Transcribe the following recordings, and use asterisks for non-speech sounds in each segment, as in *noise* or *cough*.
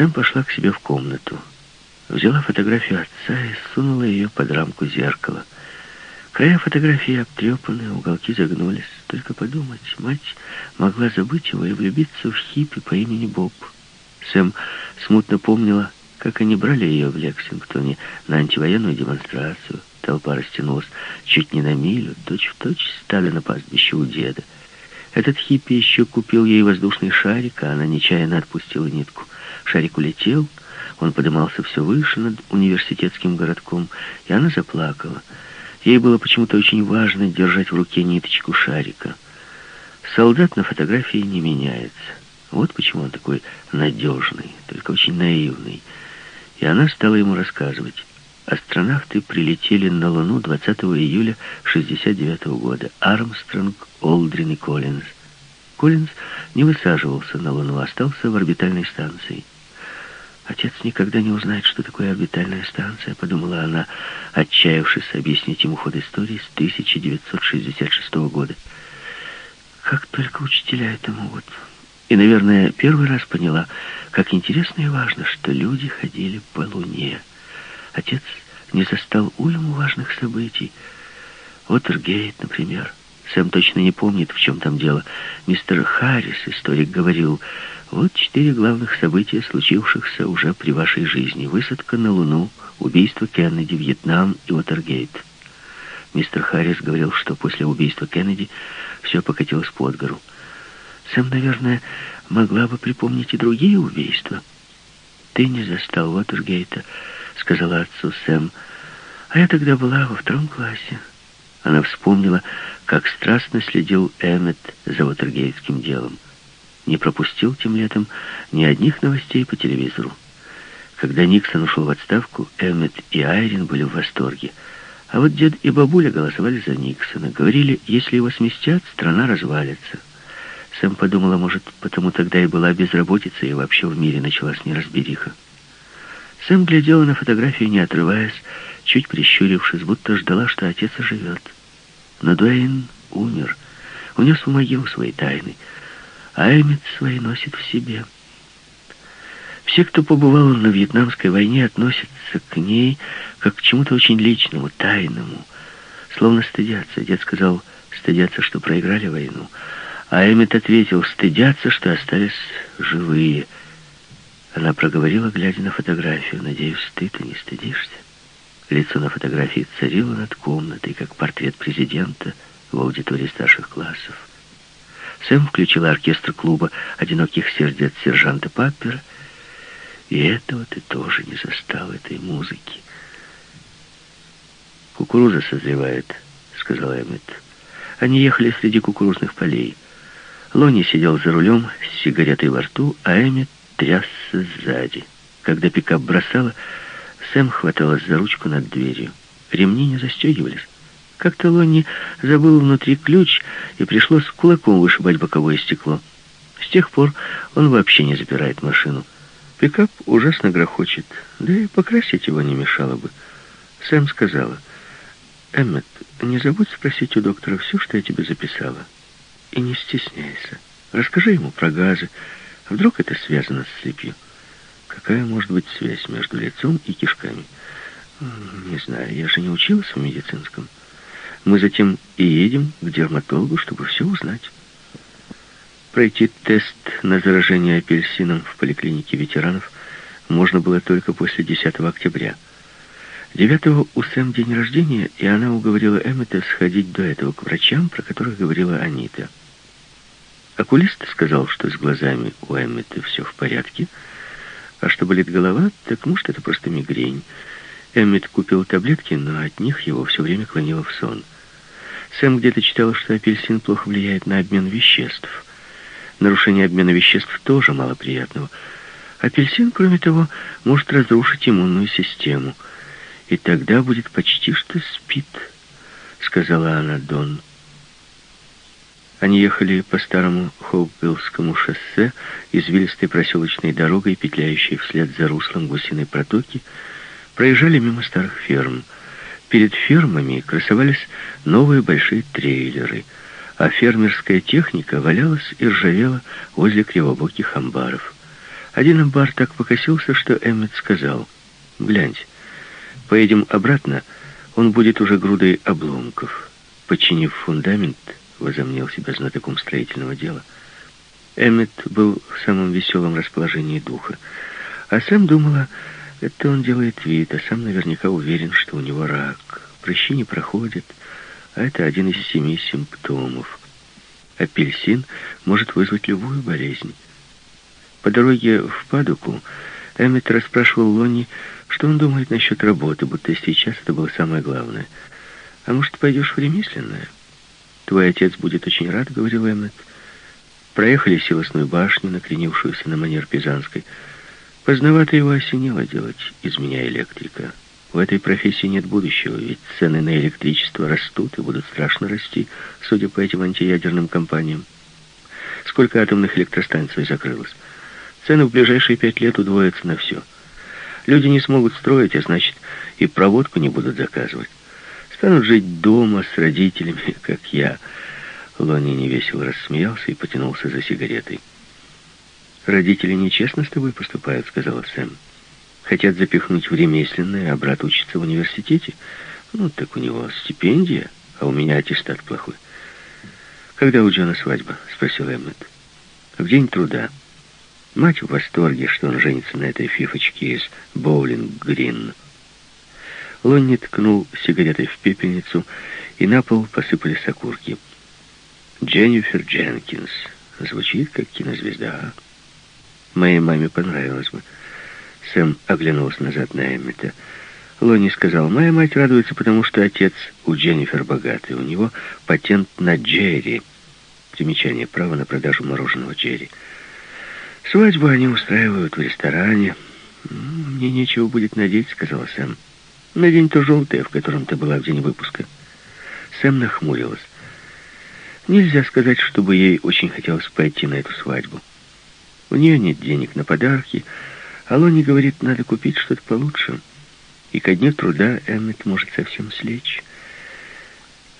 Сэм пошла к себе в комнату. Взяла фотографию отца и сунула ее под рамку зеркала. Края фотографии обтрепаны, уголки загнулись. Только подумать, мать могла забыть его и влюбиться в хиппи по имени Боб. Сэм смутно помнила, как они брали ее в Лексингтоне на антивоенную демонстрацию. Толпа растянулась чуть не на милю, точь-в-точь точь стали на пастбище у деда. Этот хиппи еще купил ей воздушный шарик, а она нечаянно отпустила нитку. Шарик улетел, он поднимался все выше над университетским городком, и она заплакала. Ей было почему-то очень важно держать в руке ниточку шарика. Солдат на фотографии не меняется. Вот почему он такой надежный, только очень наивный. И она стала ему рассказывать. Астронавты прилетели на Луну 20 июля 69 года. Армстронг, Олдрин и Коллинз. Коллинз не высаживался на Луну, а остался в орбитальной станции. Отец никогда не узнает, что такое орбитальная станция, подумала она, отчаявшись объяснить ему ход истории с 1966 года. Как только учителя этому вот. И, наверное, первый раз поняла, как интересно и важно, что люди ходили по Луне. Отец не застал уйму важных событий. Уотергейт, например. Сэм точно не помнит, в чем там дело. Мистер Харрис, историк, говорил, вот четыре главных события, случившихся уже при вашей жизни. Высадка на Луну, убийство Кеннеди, Вьетнам и Уотергейт. Мистер Харрис говорил, что после убийства Кеннеди все покатилось под гору. Сэм, наверное, могла бы припомнить и другие убийства. Ты не застал Уотергейта, сказала отцу Сэм. А я тогда была во втором классе. Она вспомнила, как страстно следил Эммет за Уотергейтским делом. Не пропустил тем летом ни одних новостей по телевизору. Когда Никсон ушел в отставку, Эммет и Айрин были в восторге. А вот дед и бабуля голосовали за Никсона. Говорили, если его сместят, страна развалится. Сэм подумала, может, потому тогда и была безработица, и вообще в мире началась неразбериха. Сэм глядела на фотографию, не отрываясь, чуть прищурившись, будто ждала, что отец оживет. Но Дуэйн умер, унес в могилу свои тайны, а Эммет свои носит в себе. Все, кто побывал на Вьетнамской войне, относятся к ней как к чему-то очень личному, тайному, словно стыдятся. Дед сказал, стыдятся, что проиграли войну, а Эммет ответил, стыдятся, что остались живые. Она проговорила, глядя на фотографию. «Надеюсь, ты-то не стыдишься?» Лицо на фотографии царило над комнатой, как портрет президента в аудитории старших классов. Сэм включила оркестр клуба «Одиноких сердец» сержанта Паппера, и этого ты тоже не застал, этой музыки. «Кукуруза созревает», — сказал Эммет. Они ехали среди кукурузных полей. Лони сидел за рулем с сигаретой во рту, а Эммет трясся сзади. Когда пикап бросала, Сэм хваталась за ручку над дверью. Ремни не застегивались. Как-то Лонни забыл внутри ключ, и пришлось кулаком вышибать боковое стекло. С тех пор он вообще не запирает машину. Пикап ужасно грохочет, да и покрасить его не мешало бы. Сэм сказала, «Эммет, не забудь спросить у доктора все, что я тебе записала. И не стесняйся. Расскажи ему про газы, Вдруг это связано с сыпью? Какая может быть связь между лицом и кишками? Не знаю, я же не училась в медицинском. Мы затем и едем к дерматологу, чтобы все узнать. Пройти тест на заражение апельсином в поликлинике ветеранов можно было только после 10 октября. 9 у Сэм день рождения, и она уговорила Эммета сходить до этого к врачам, про которых говорила Анита. Окулист сказал, что с глазами у Эммета все в порядке, а что болит голова, так может это просто мигрень. Эммет купил таблетки, но от них его все время клонило в сон. Сэм где-то читал, что апельсин плохо влияет на обмен веществ. Нарушение обмена веществ тоже мало приятного. Апельсин, кроме того, может разрушить иммунную систему. И тогда будет почти что спит, сказала она Дон. Они ехали по старому Хоупвиллскому шоссе, извилистой проселочной дорогой, петляющей вслед за руслом гусиной протоки, проезжали мимо старых ферм. Перед фермами красовались новые большие трейлеры, а фермерская техника валялась и ржавела возле кривобоких амбаров. Один амбар так покосился, что Эммет сказал, «Гляньте, поедем обратно, он будет уже грудой обломков». Починив фундамент, возомнил себя знатоком строительного дела. Эммет был в самом веселом расположении духа. А Сэм думала, это он делает вид, а сам наверняка уверен, что у него рак. Прыщи не проходят, а это один из семи симптомов. Апельсин может вызвать любую болезнь. По дороге в Падуку Эммет расспрашивал Лонни, что он думает насчет работы, будто сейчас это было самое главное. «А может, пойдешь в ремесленное?» «Твой отец будет очень рад», — говорил Эммет. Проехали силосную башню, накренившуюся на манер Пизанской. Поздновато его осенило делать из меня электрика. В этой профессии нет будущего, ведь цены на электричество растут и будут страшно расти, судя по этим антиядерным компаниям. Сколько атомных электростанций закрылось? Цены в ближайшие пять лет удвоятся на все. Люди не смогут строить, а значит, и проводку не будут заказывать. Станут жить дома с родителями, *laughs* как я. Лони невесело рассмеялся и потянулся за сигаретой. «Родители нечестно с тобой поступают», — сказала Сэм. Хотят запихнуть в ремесленное, а брат учится в университете. Ну, так у него стипендия, а у меня аттестат плохой. «Когда у Джона свадьба?» — спросил Эммет. «В день труда. Мать в восторге, что он женится на этой фифочке из Боулинг-Грин». Лонни ткнул сигаретой в пепельницу, и на пол посыпались окурки. «Дженнифер Дженкинс. Звучит как кинозвезда. Моей маме понравилось бы». Сэм оглянулся назад на Эммета. Лони сказал, «Моя мать радуется, потому что отец у Дженнифер богатый. У него патент на Джерри». Примечание права на продажу мороженого Джерри. «Свадьбу они устраивают в ресторане». «Мне нечего будет надеть», — сказала Сэм. «Надень то желтое, в котором ты была в день выпуска». Сэм нахмурилась. Нельзя сказать, чтобы ей очень хотелось пойти на эту свадьбу. У нее нет денег на подарки, — Алони говорит, надо купить что-то получше. И ко дню труда Эммет может совсем слечь.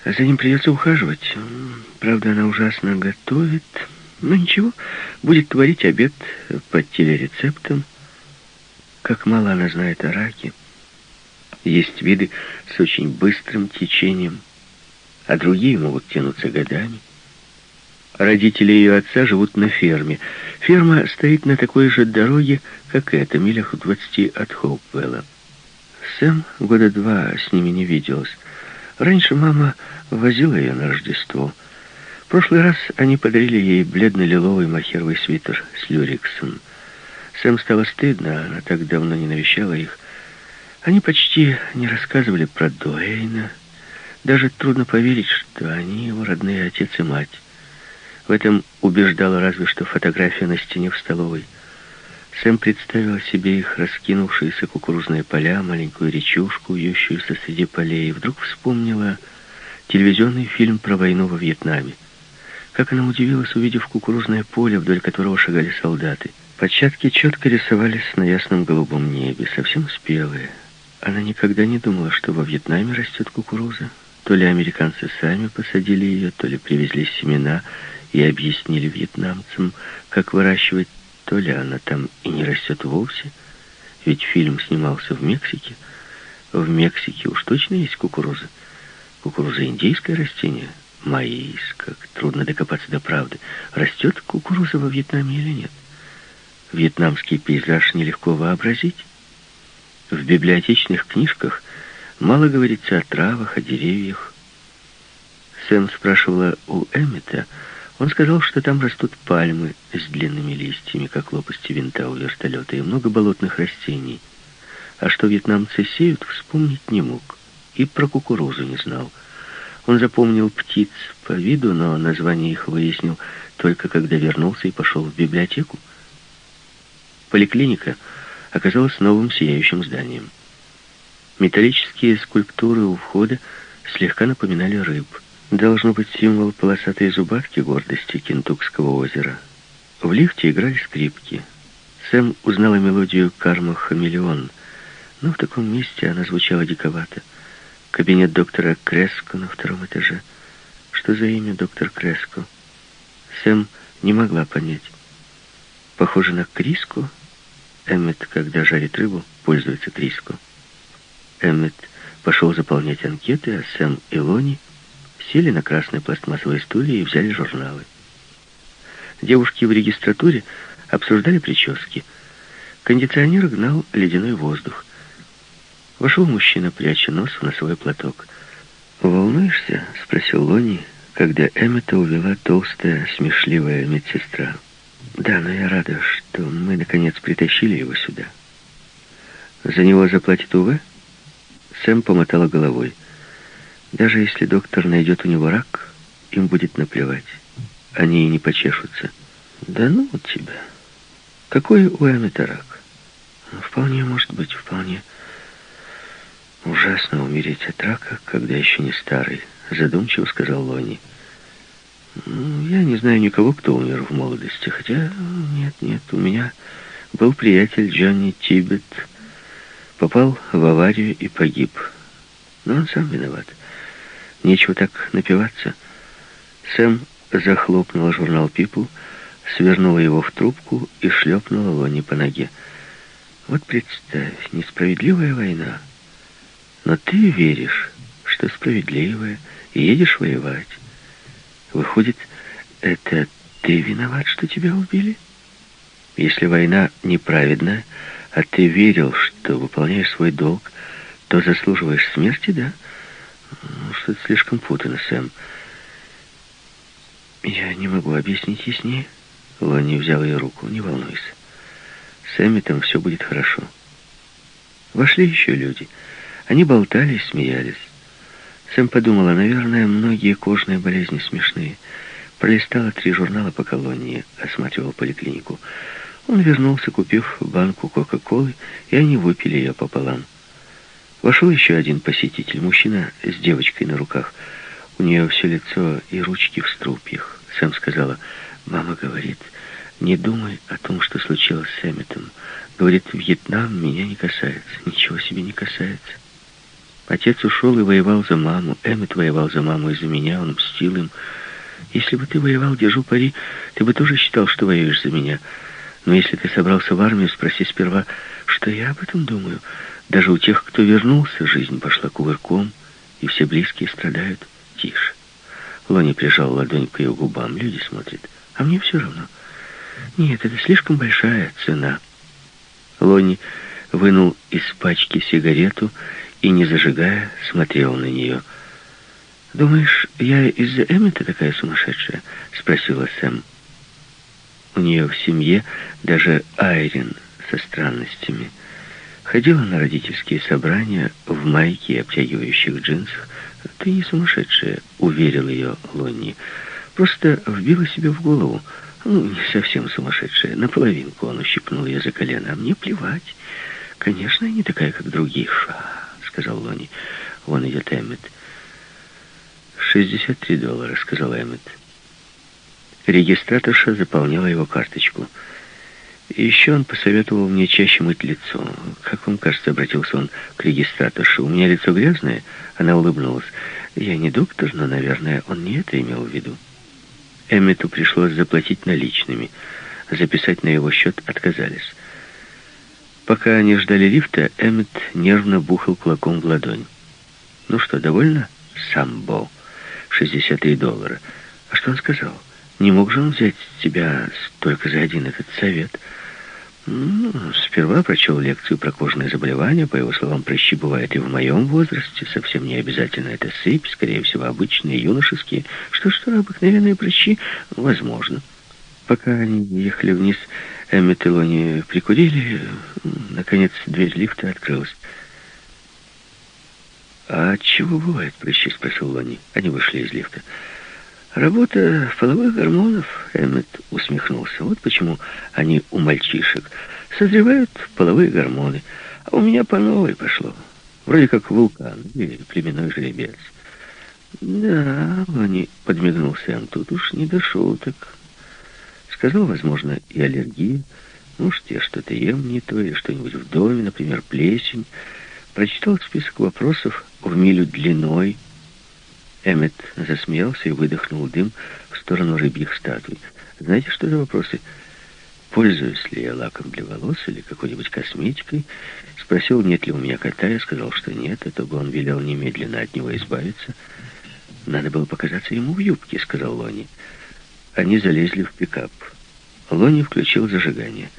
А за ним придется ухаживать. Правда, она ужасно готовит. Но ничего, будет творить обед по телерецептам. Как мало она знает о раке. Есть виды с очень быстрым течением, а другие могут тянуться годами. Родители ее отца живут на ферме. Ферма стоит на такой же дороге, как эта, милях в двадцати от Хоупвелла. Сэм года два с ними не виделась. Раньше мама возила ее на Рождество. В прошлый раз они подарили ей бледно-лиловый махеровый свитер с люриксом. Сэм стало стыдно, она так давно не навещала их. Они почти не рассказывали про Дуэйна. Даже трудно поверить, что они его родные отец и мать. В этом убеждала разве что фотография на стене в столовой. Сэм представила себе их раскинувшиеся кукурузные поля, маленькую речушку, вьющуюся среди полей, и вдруг вспомнила телевизионный фильм про войну во Вьетнаме. Как она удивилась, увидев кукурузное поле, вдоль которого шагали солдаты. Початки четко рисовались на ясном голубом небе, совсем спелые. Она никогда не думала, что во Вьетнаме растет кукуруза. То ли американцы сами посадили ее, то ли привезли семена — и объяснили вьетнамцам, как выращивать, то ли она там и не растет вовсе, ведь фильм снимался в Мексике. В Мексике уж точно есть кукуруза. Кукуруза индейское растение, маис, как трудно докопаться до правды. Растет кукуруза во Вьетнаме или нет? Вьетнамский пейзаж нелегко вообразить. В библиотечных книжках мало говорится о травах, о деревьях. Сэм спрашивала у Эммета, он сказал, что там растут пальмы с длинными листьями, как лопасти винта у вертолета, и много болотных растений. А что вьетнамцы сеют, вспомнить не мог. И про кукурузу не знал. Он запомнил птиц по виду, но название их выяснил только когда вернулся и пошел в библиотеку. Поликлиника оказалась новым сияющим зданием. Металлические скульптуры у входа слегка напоминали рыб — должно быть символ полосатой зубатки гордости Кентукского озера. В лифте играли скрипки. Сэм узнала мелодию «Карма Хамелеон», но в таком месте она звучала диковато. Кабинет доктора Креско на втором этаже. Что за имя доктор Креско? Сэм не могла понять. Похоже на Криску Эммет, когда жарит рыбу, пользуется триско. Эммет пошел заполнять анкеты, а Сэм и Лони сели на красные пластмассовые стулья и взяли журналы. Девушки в регистратуре обсуждали прически. Кондиционер гнал ледяной воздух. Вошел мужчина, пряча нос в носовой платок. «Волнуешься?» — спросил Лони, когда Эммета увела толстая, смешливая медсестра. «Да, но я рада, что мы, наконец, притащили его сюда». «За него заплатит УВ?» Сэм помотала головой. «Даже если доктор найдет у него рак, им будет наплевать. Они и не почешутся». «Да ну у тебя! Какой у Эммета рак?» «Вполне может быть, вполне...» «Ужасно умереть от рака, когда еще не старый», — задумчиво сказал Лони. «Ну, «Я не знаю никого, кто умер в молодости, хотя нет, нет, у меня был приятель Джонни Тибет, попал в аварию и погиб. Но он сам виноват. Нечего так напиваться». Сэм захлопнула журнал «Пипл», свернула его в трубку и шлепнула Лони по ноге. «Вот представь, несправедливая война». Но ты веришь, что справедливое, и едешь воевать. Выходит, это ты виноват, что тебя убили? Если война неправедная, а ты верил, что выполняешь свой долг, то заслуживаешь смерти, да? Ну, что-то слишком путано, Сэм. Я не могу объяснить яснее. Лони взял ее руку. Не волнуйся. С Эмметом все будет хорошо. Вошли еще люди. Они болтали и смеялись. Сэм подумала, наверное, многие кожные болезни смешные. Пролистала три журнала по колонии, осматривал поликлинику. Он вернулся, купив банку Кока-Колы, и они выпили ее пополам. Вошел еще один посетитель, мужчина с девочкой на руках. У нее все лицо и ручки в струпьях. Сэм сказала, «Мама говорит, не думай о том, что случилось с Эмметом. Говорит, Вьетнам меня не касается, ничего себе не касается». Отец ушел и воевал за маму. Эммет воевал за маму из-за меня, он мстил им. Если бы ты воевал, держу пари, ты бы тоже считал, что воюешь за меня. Но если ты собрался в армию, спроси сперва, что я об этом думаю. Даже у тех, кто вернулся, жизнь пошла кувырком, и все близкие страдают. Тише. Лони прижал ладонь к ее губам. Люди смотрят. А мне все равно. Нет, это слишком большая цена. Лони вынул из пачки сигарету и, не зажигая, смотрел на нее. «Думаешь, я из-за Эммета такая сумасшедшая?» — спросила Сэм. У нее в семье даже Айрин со странностями. Ходила на родительские собрания в майке и обтягивающих джинсах. «Ты не сумасшедшая», — уверил ее Лонни. «Просто вбила себе в голову. Ну, не совсем сумасшедшая. Наполовинку он ущипнул ее за колено. А мне плевать. Конечно, я не такая, как другие. Ша!» Сказал Лони. «Вон идет Эммет». «Шестьдесят три доллара», — сказал Эммет. Регистраторша заполняла его карточку. Еще он посоветовал мне чаще мыть лицо. Как вам кажется, обратился он к регистраторше. У меня лицо грязное? Она улыбнулась. Я не доктор, но, наверное, он не это имел в виду. Эммету пришлось заплатить наличными. Записать на его счет отказались. Пока они ждали лифта, Эммет нервно бухал кулаком в ладонь. «Ну что, довольно?» «Самбо. 63 доллара. А что он сказал? Не мог же он взять тебя только за один этот совет?» Ну, сперва прочел лекцию про кожные заболевания. По его словам, прыщи бывают и в моем возрасте. Совсем не обязательно это сыпь, скорее всего, обычные, юношеские. Что-что, обыкновенные прыщи? Возможно. Пока они ехали вниз, Эммет и Лони прикурили. Наконец, дверь лифта открылась. «А чего бывает?» — прыщи спросил Лони. Они вышли из лифта. «Работа половых гормонов», — Эммет усмехнулся. «Вот почему они у мальчишек. Созревают половые гормоны. А у меня по новой пошло. Вроде как вулкан или племенной жеребец». «Да», — Лони подмигнул Сэм, — «тут уж не до шуток». Сказал, возможно, и аллергия. Может, я что-то ем не то, или что-нибудь в доме, например, плесень. Прочитал список вопросов в милю длиной. Эммет засмеялся и выдохнул дым в сторону рыбьих статуй. Знаете, что за вопросы? пользуюсь ли я лаком для волос или какой-нибудь косметикой. Спросил, нет ли у меня кота. Я сказал, что нет, это бы он велел немедленно от него избавиться. «Надо было показаться ему в юбке», — сказал Лони. Они залезли в пикап. Лони включил зажигание.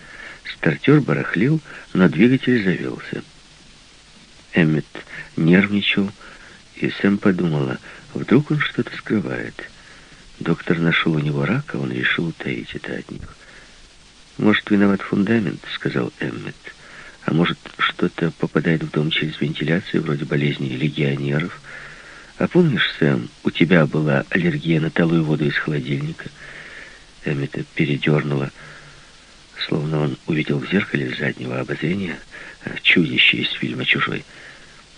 Стартер барахлил, но двигатель завелся. Эммет нервничал, и Сэм подумала, вдруг он что-то скрывает. Доктор нашел у него рак, а он решил утаить это от них. «Может, виноват фундамент», — сказал Эммет. «А может, что-то попадает в дом через вентиляцию, вроде болезни легионеров?» А помнишь, Сэм, у тебя была аллергия на талую воду из холодильника? Эммета передернула, словно он увидел в зеркале заднего обозрения чудище из фильма «Чужой».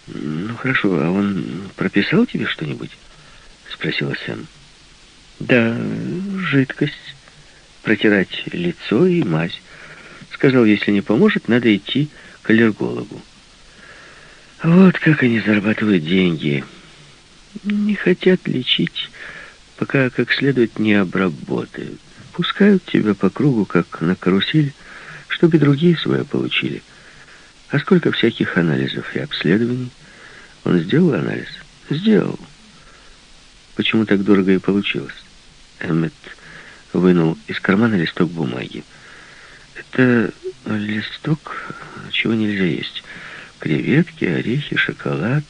«Ну, хорошо, а он прописал тебе что-нибудь?» — спросила Сэм. «Да, жидкость. Протирать лицо и мазь. Сказал, если не поможет, надо идти к аллергологу». «Вот как они зарабатывают деньги» не хотят лечить, пока как следует не обработают. Пускают тебя по кругу, как на карусель, чтобы другие свое получили. А сколько всяких анализов и обследований? Он сделал анализ? Сделал. Почему так дорого и получилось? Эммет вынул из кармана листок бумаги. Это листок, чего нельзя есть. Креветки, орехи, шоколад,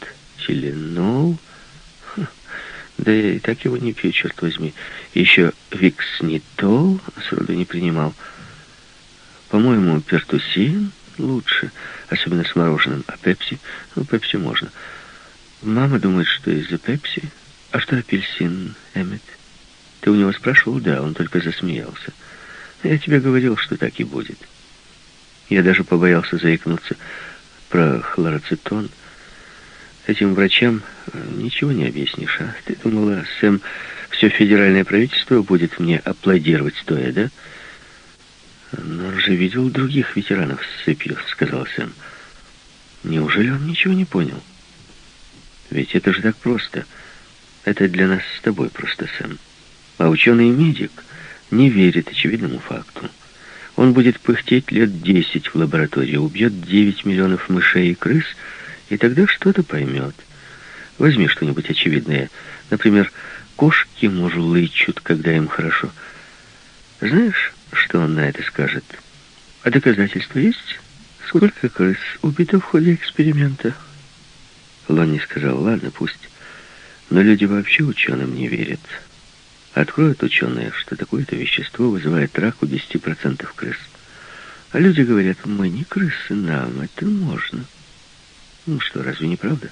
теленол... Да и так его не пью, черт возьми. Еще викснитол сроду не принимал. По-моему, пертусин лучше, особенно с мороженым. А пепси? Ну, пепси можно. Мама думает, что из-за пепси. А что апельсин, Эммет? Ты у него спрашивал? Да, он только засмеялся. Я тебе говорил, что так и будет. Я даже побоялся заикнуться про хлороцетон. Этим врачам э, ничего не объяснишь, а? Ты думала, Сэм, все федеральное правительство будет мне аплодировать стоя, да? Но он же видел других ветеранов с цепью, сказал Сэм. Неужели он ничего не понял? Ведь это же так просто. Это для нас с тобой просто, Сэм. А ученый-медик не верит очевидному факту. Он будет пыхтеть лет десять в лаборатории, убьет девять миллионов мышей и крыс — и тогда что-то поймет. Возьми что-нибудь очевидное. Например, кошки мурлычут, когда им хорошо. Знаешь, что он на это скажет? А доказательства есть? Сколько крыс убито в ходе эксперимента? Лонни сказал, ладно, пусть. Но люди вообще ученым не верят. Откроют ученые, что такое-то вещество вызывает рак у 10% крыс. А люди говорят, мы не крысы, нам это можно. Ну что, разве не правда?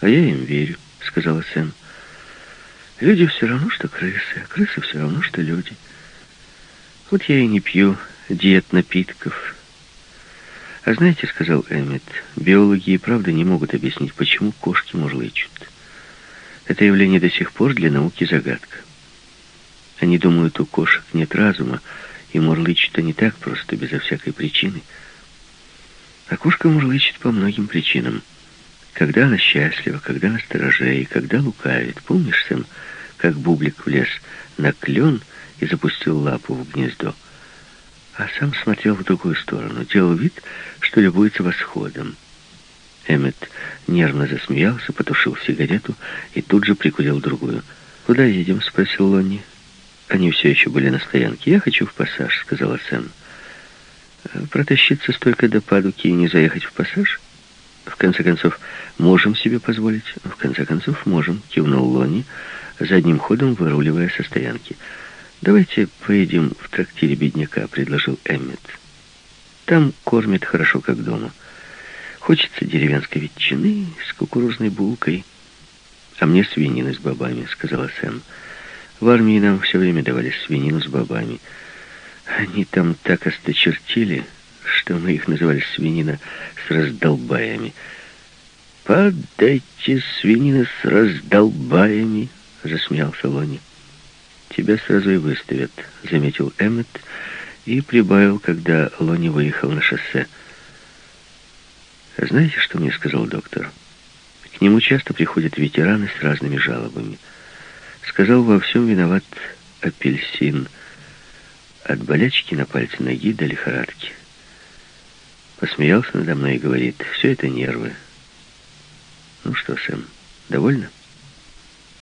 А я им верю, сказала Сэм. Люди все равно, что крысы, а крысы все равно, что люди. Вот я и не пью диет напитков. А знаете, сказал Эммет, биологи и правда не могут объяснить, почему кошки мурлычут. Это явление до сих пор для науки загадка. Они думают, у кошек нет разума, и мурлычут они так просто, безо всякой причины — а кошка мурлычет по многим причинам. Когда она счастлива, когда на стороже и когда лукавит. Помнишь, Сэм, как Бублик влез на клен и запустил лапу в гнездо? А сам смотрел в другую сторону, делал вид, что любуется восходом. Эммет нервно засмеялся, потушил сигарету и тут же прикурил другую. «Куда едем?» — спросил Лонни. Они все еще были на стоянке. «Я хочу в пассаж», — сказала Сэм. Протащиться столько до падуки и не заехать в пассаж? В конце концов, можем себе позволить. В конце концов, можем, кивнул Лони, задним ходом выруливая со стоянки. Давайте поедем в трактире бедняка, предложил Эммет. Там кормят хорошо, как дома. Хочется деревенской ветчины с кукурузной булкой. А мне свинины с бобами, сказала Сэм. В армии нам все время давали свинину с бобами. Они там так осточертили, что мы их называли свинина с раздолбаями. «Подайте свинина с раздолбаями!» — засмеялся Лони. «Тебя сразу и выставят», — заметил Эммет и прибавил, когда Лони выехал на шоссе. «Знаете, что мне сказал доктор? К нему часто приходят ветераны с разными жалобами. Сказал, во всем виноват апельсин» от болячки на пальце ноги до лихорадки. Посмеялся надо мной и говорит, все это нервы. Ну что, Сэм, довольно?